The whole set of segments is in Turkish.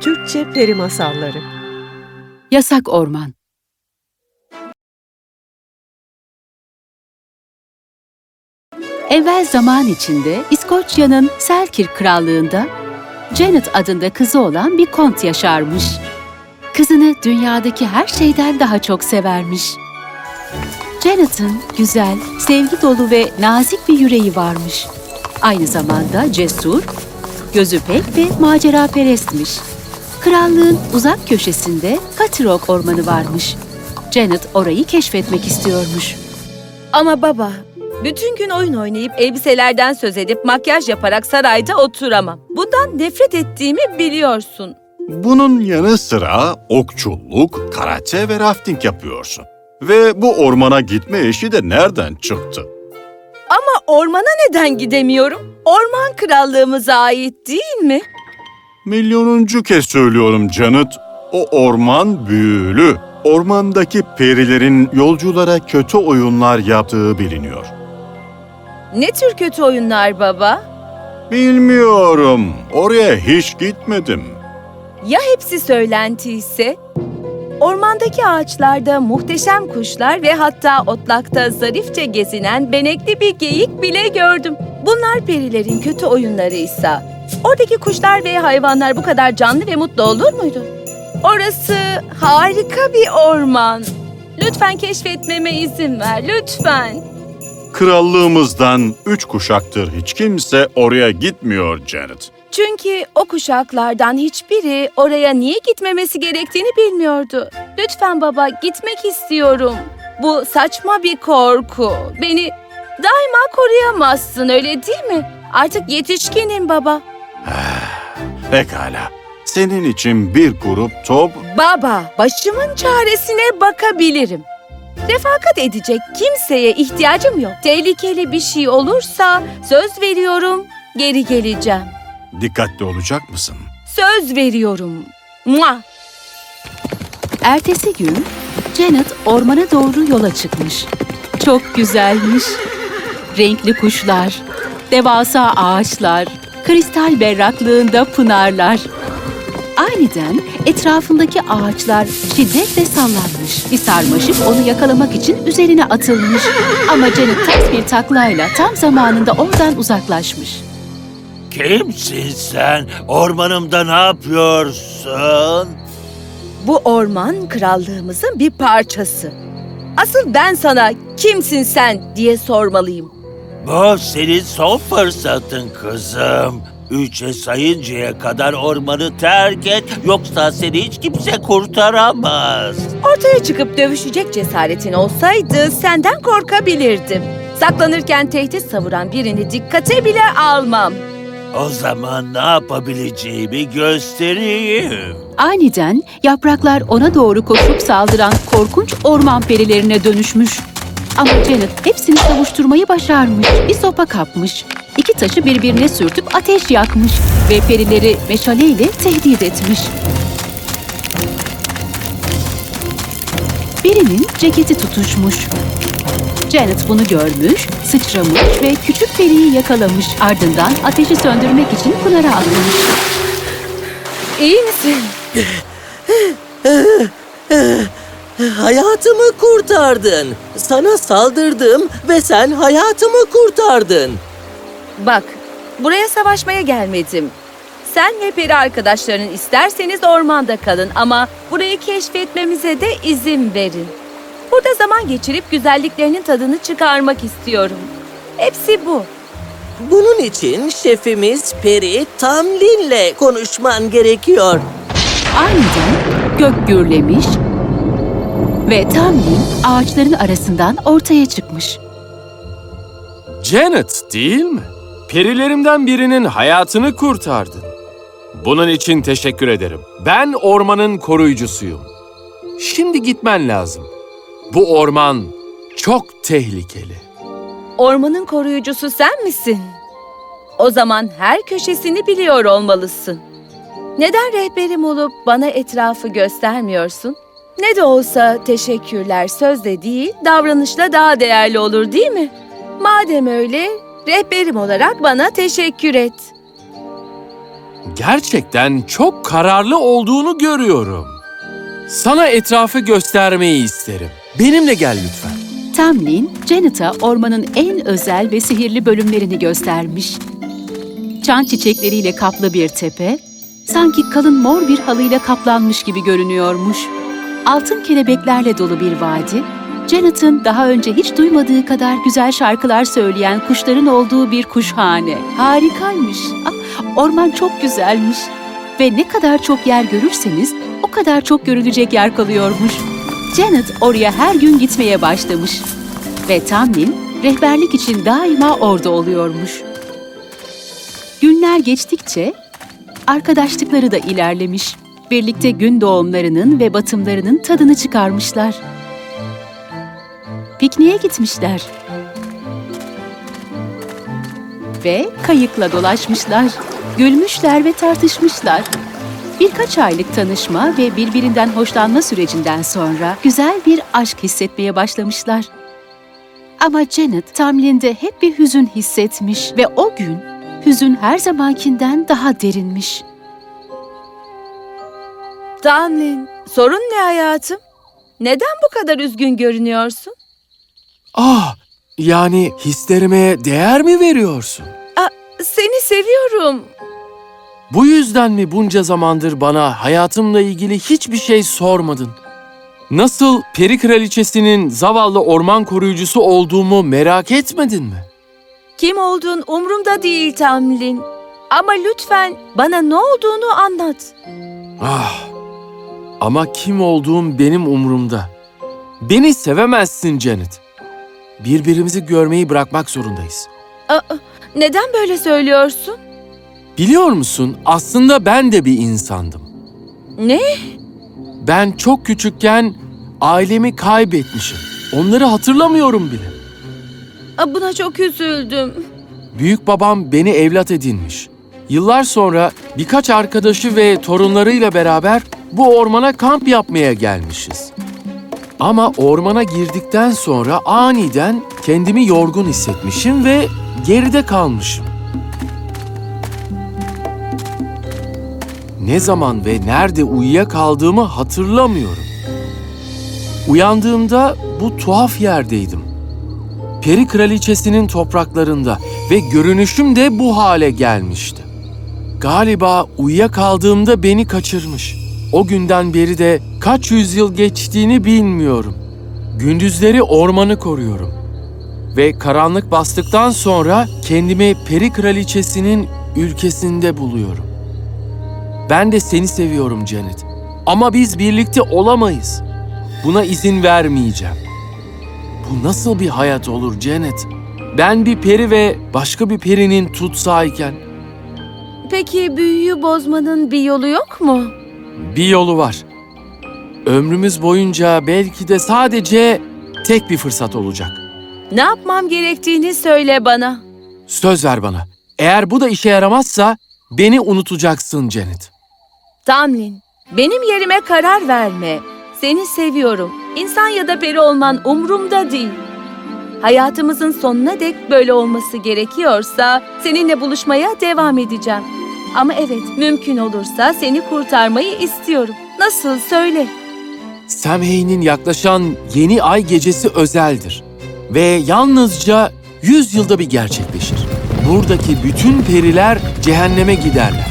Türkçe Peri Masalları Yasak Orman Evvel zaman içinde İskoçya'nın Selkirk Krallığı'nda Janet adında kızı olan bir kont yaşarmış. Kızını dünyadaki her şeyden daha çok severmiş. Janet'ın güzel, sevgi dolu ve nazik bir yüreği varmış. Aynı zamanda cesur, gözü pek ve macera perestmiş. Krallığın uzak köşesinde Katirok ormanı varmış. Janet orayı keşfetmek istiyormuş. Ama baba, bütün gün oyun oynayıp elbiselerden söz edip makyaj yaparak sarayda oturamam. Bundan nefret ettiğimi biliyorsun. Bunun yanı sıra okçuluk, karate ve rafting yapıyorsun. Ve bu ormana gitme işi de nereden çıktı? Ama ormana neden gidemiyorum? Orman krallığımıza ait değil mi? Milyonuncu kez söylüyorum Janet, o orman büyülü. Ormandaki perilerin yolculara kötü oyunlar yaptığı biliniyor. Ne tür kötü oyunlar baba? Bilmiyorum, oraya hiç gitmedim. Ya hepsi söylenti ise? Ormandaki ağaçlarda muhteşem kuşlar ve hatta otlakta zarifçe gezinen benekli bir geyik bile gördüm. Bunlar perilerin kötü oyunlarıysa, oradaki kuşlar ve hayvanlar bu kadar canlı ve mutlu olur muydu? Orası harika bir orman. Lütfen keşfetmeme izin ver, lütfen. Krallığımızdan üç kuşaktır hiç kimse oraya gitmiyor Janet. Çünkü o kuşaklardan hiçbiri oraya niye gitmemesi gerektiğini bilmiyordu. Lütfen baba gitmek istiyorum. Bu saçma bir korku. Beni daima koruyamazsın öyle değil mi? Artık yetişkinim baba. Pekala, senin için bir grup top Baba başımın çaresine bakabilirim. Refakat edecek kimseye ihtiyacım yok. Tehlikeli bir şey olursa söz veriyorum geri geleceğim. dikkatli olacak mısın? Söz veriyorum. Mua! Ertesi gün Janet ormana doğru yola çıkmış. Çok güzelmiş. Renkli kuşlar, devasa ağaçlar, kristal berraklığında pınarlar. Aniden etrafındaki ağaçlar şiddetle sallanmış. Bir sarmaşık onu yakalamak için üzerine atılmış. Ama Janet ters bir taklayla tam zamanında oradan uzaklaşmış. Kimsin sen? Ormanımda ne yapıyorsun? Bu orman krallığımızın bir parçası. Asıl ben sana kimsin sen diye sormalıyım. Bu senin son fırsatın kızım. Üçe sayıncaya kadar ormanı terk et, yoksa seni hiç kimse kurtaramaz. Ortaya çıkıp dövüşecek cesaretin olsaydı senden korkabilirdim. Saklanırken tehdit savuran birini dikkate bile almam. O zaman ne yapabileceğimi göstereyim. Aniden yapraklar ona doğru koşup saldıran korkunç orman perilerine dönüşmüş. Ama Janet hepsini savuşturmayı başarmış. Bir sopa kapmış. İki taşı birbirine sürtüp ateş yakmış ve perileri meşaleyle tehdit etmiş. Birinin ceketi tutuşmuş. Janet bunu görmüş, sıçramış ve küçük periyi yakalamış. Ardından ateşi söndürmek için Pınar'a atlamış. İyi misin? Hayatımı kurtardın. Sana saldırdım ve sen hayatımı kurtardın. Bak, buraya savaşmaya gelmedim. Sen ve peri arkadaşların isterseniz ormanda kalın ama burayı keşfetmemize de izin verin. Burada zaman geçirip güzelliklerinin tadını çıkarmak istiyorum. Hepsi bu. Bunun için şefimiz Peri Tamlin'le konuşman gerekiyor. Aniden gök gürlemiş ve Tamlin ağaçların arasından ortaya çıkmış. Janet değil mi? Perilerimden birinin hayatını kurtardın. Bunun için teşekkür ederim. Ben ormanın koruyucusuyum. Şimdi gitmen lazım. Bu orman çok tehlikeli. Ormanın koruyucusu sen misin? O zaman her köşesini biliyor olmalısın. Neden rehberim olup bana etrafı göstermiyorsun? Ne de olsa teşekkürler sözle değil, davranışla daha değerli olur değil mi? Madem öyle, rehberim olarak bana teşekkür et. Gerçekten çok kararlı olduğunu görüyorum. Sana etrafı göstermeyi isterim. Benimle gel lütfen. Tamlin, Janet'a ormanın en özel ve sihirli bölümlerini göstermiş. Çan çiçekleriyle kaplı bir tepe, sanki kalın mor bir halıyla kaplanmış gibi görünüyormuş. Altın kelebeklerle dolu bir vadi, Janet'ın daha önce hiç duymadığı kadar güzel şarkılar söyleyen kuşların olduğu bir kuşhane. Harikaymış. Ah, orman çok güzelmiş. Ve ne kadar çok yer görürseniz o kadar çok görülecek yer kalıyormuş. Janet oraya her gün gitmeye başlamış. Ve Tamlin rehberlik için daima orada oluyormuş. Günler geçtikçe arkadaşlıkları da ilerlemiş. Birlikte gün doğumlarının ve batımlarının tadını çıkarmışlar. Pikniğe gitmişler. Ve kayıkla dolaşmışlar. Gülmüşler ve tartışmışlar. Birkaç aylık tanışma ve birbirinden hoşlanma sürecinden sonra güzel bir aşk hissetmeye başlamışlar. Ama Janet Tamlin'de hep bir hüzün hissetmiş ve o gün hüzün her zamankinden daha derinmiş. Tamlin, sorun ne hayatım? Neden bu kadar üzgün görünüyorsun? Ah, yani hislerime değer mi veriyorsun? Aa, seni seviyorum. Bu yüzden mi bunca zamandır bana hayatımla ilgili hiçbir şey sormadın? Nasıl peri kraliçesinin zavallı orman koruyucusu olduğumu merak etmedin mi? Kim olduğun umurumda değil Tamlin. Ama lütfen bana ne olduğunu anlat. Ah, ama kim olduğum benim umurumda. Beni sevemezsin Janet. Birbirimizi görmeyi bırakmak zorundayız. Aa, neden böyle söylüyorsun? Biliyor musun aslında ben de bir insandım. Ne? Ben çok küçükken ailemi kaybetmişim. Onları hatırlamıyorum bile. Aa, buna çok üzüldüm. Büyük babam beni evlat edinmiş. Yıllar sonra birkaç arkadaşı ve torunlarıyla beraber bu ormana kamp yapmaya gelmişiz. Ama ormana girdikten sonra aniden kendimi yorgun hissetmişim ve geride kalmışım. Ne zaman ve nerede uyuyakaldığımı hatırlamıyorum. Uyandığımda bu tuhaf yerdeydim. Peri kraliçesinin topraklarında ve görünüşüm de bu hale gelmişti. Galiba uyuyakaldığımda beni kaçırmış. O günden beri de kaç yüzyıl geçtiğini bilmiyorum. Gündüzleri ormanı koruyorum. Ve karanlık bastıktan sonra kendimi peri kraliçesinin ülkesinde buluyorum. Ben de seni seviyorum Janet. Ama biz birlikte olamayız. Buna izin vermeyeceğim. Bu nasıl bir hayat olur Janet? Ben bir peri ve başka bir perinin tutsağıyken Peki büyüyü bozmanın bir yolu yok mu? Bir yolu var. Ömrümüz boyunca belki de sadece tek bir fırsat olacak. Ne yapmam gerektiğini söyle bana. Söz ver bana. Eğer bu da işe yaramazsa beni unutacaksın Janet. Tamlin, benim yerime karar verme. Seni seviyorum. İnsan ya da peri olman umurumda değil. Hayatımızın sonuna dek böyle olması gerekiyorsa seninle buluşmaya devam edeceğim. Ama evet, mümkün olursa seni kurtarmayı istiyorum. Nasıl söyle. Samhain'in yaklaşan yeni ay gecesi özeldir. Ve yalnızca 100 yılda bir gerçekleşir. Buradaki bütün periler cehenneme giderler.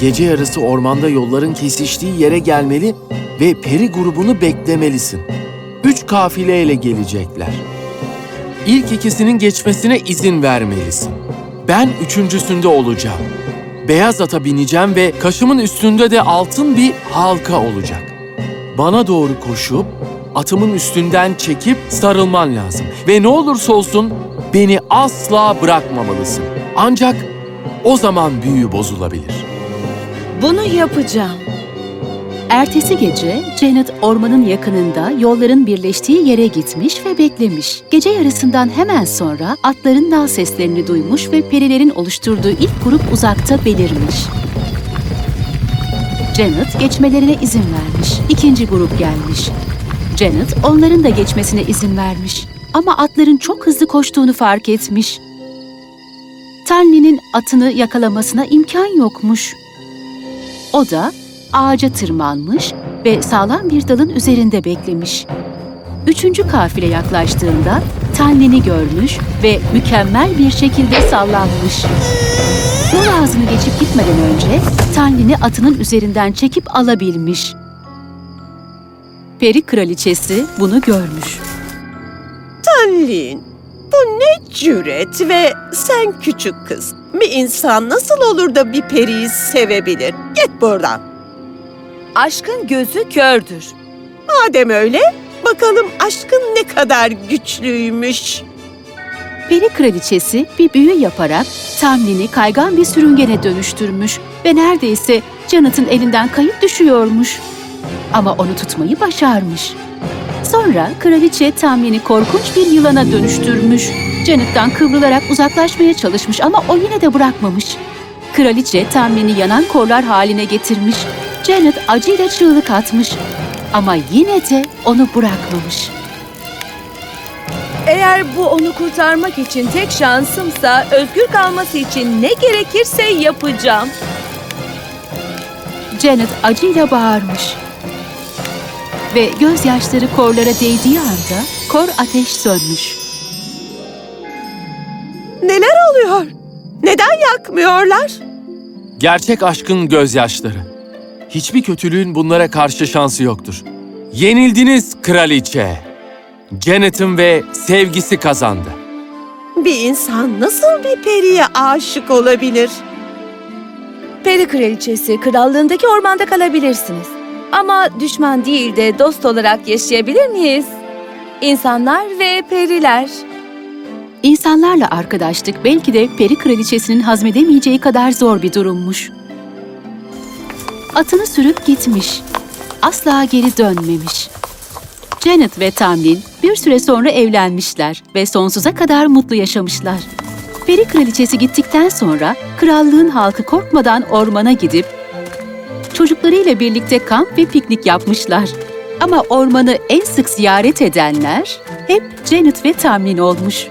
Gece yarısı ormanda yolların kesiştiği yere gelmeli ve peri grubunu beklemelisin. Üç kafileyle gelecekler. İlk ikisinin geçmesine izin vermelisin. Ben üçüncüsünde olacağım. Beyaz ata bineceğim ve kaşımın üstünde de altın bir halka olacak. Bana doğru koşup atımın üstünden çekip sarılman lazım. Ve ne olursa olsun beni asla bırakmamalısın. Ancak o zaman büyü bozulabilir. Bunu yapacağım. Ertesi gece Janet ormanın yakınında yolların birleştiği yere gitmiş ve beklemiş. Gece yarısından hemen sonra atların nal seslerini duymuş ve perilerin oluşturduğu ilk grup uzakta belirmiş. Janet geçmelerine izin vermiş. İkinci grup gelmiş. Janet onların da geçmesine izin vermiş. Ama atların çok hızlı koştuğunu fark etmiş. Tanli'nin atını yakalamasına imkan yokmuş. O da ağaca tırmanmış ve sağlam bir dalın üzerinde beklemiş. Üçüncü kafile yaklaştığında Tanli'ni görmüş ve mükemmel bir şekilde sallanmış. Yol ağzını geçip gitmeden önce Tanli'ni atının üzerinden çekip alabilmiş. Peri kraliçesi bunu görmüş. Tanlin, bu ne cüret ve sen küçük kız. Bir insan nasıl olur da bir periyi sevebilir? Git buradan. Aşkın gözü kördür. Madem öyle, bakalım aşkın ne kadar güçlüymüş. Peri kraliçesi bir büyü yaparak Tamlin'i kaygan bir sürüngene dönüştürmüş ve neredeyse Janet'ın elinden kayıp düşüyormuş. Ama onu tutmayı başarmış. Sonra kraliçe Tamlin'i korkunç bir yılana dönüştürmüş. Janet'tan kıvrılarak uzaklaşmaya çalışmış ama o yine de bırakmamış. Kraliçe Tamlin'i yanan korlar haline getirmiş. Janet acıyla çığlık atmış. Ama yine de onu bırakmamış. Eğer bu onu kurtarmak için tek şansımsa özgür kalması için ne gerekirse yapacağım. Janet acıyla bağırmış. Ve gözyaşları korlara değdiği anda kor ateş sönmüş. Neler oluyor? Neden yakmıyorlar? Gerçek aşkın gözyaşları. Hiçbir kötülüğün bunlara karşı şansı yoktur. Yenildiniz kraliçe. Janet'ın ve sevgisi kazandı. Bir insan nasıl bir periye aşık olabilir? Peri kraliçesi krallığındaki ormanda kalabilirsiniz. Ama düşman değil de dost olarak yaşayabilir miyiz? İnsanlar ve periler. İnsanlarla arkadaşlık belki de peri kraliçesinin hazmedemeyeceği kadar zor bir durummuş. Atını sürüp gitmiş. Asla geri dönmemiş. Janet ve Tamlin bir süre sonra evlenmişler ve sonsuza kadar mutlu yaşamışlar. Peri kraliçesi gittikten sonra krallığın halkı korkmadan ormana gidip çocuklarıyla birlikte kamp ve piknik yapmışlar. Ama ormanı en sık ziyaret edenler hep Janet ve Tamlin olmuş.